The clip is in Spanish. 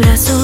brazos.